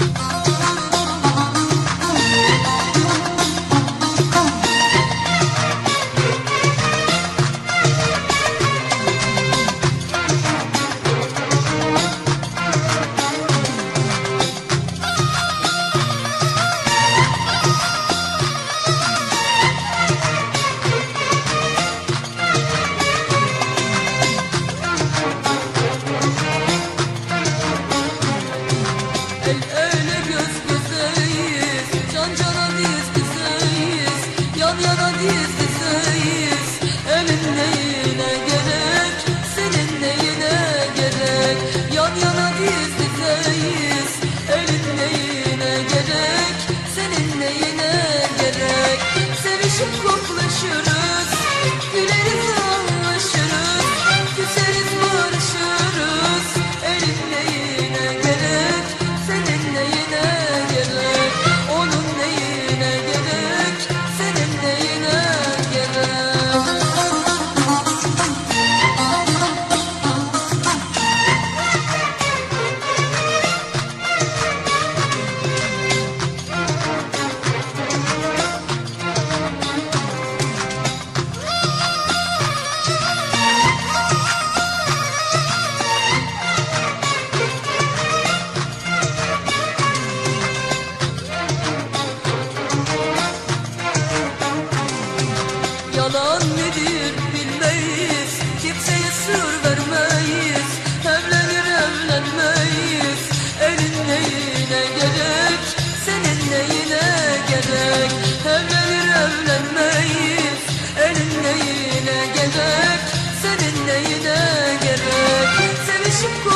Bye. should güvenmeyiz Elin neyine gerek Senin neyine gerek? Evlenir evlenmeyiz Elin neyine gerek Senin neyine gerek? Sevişip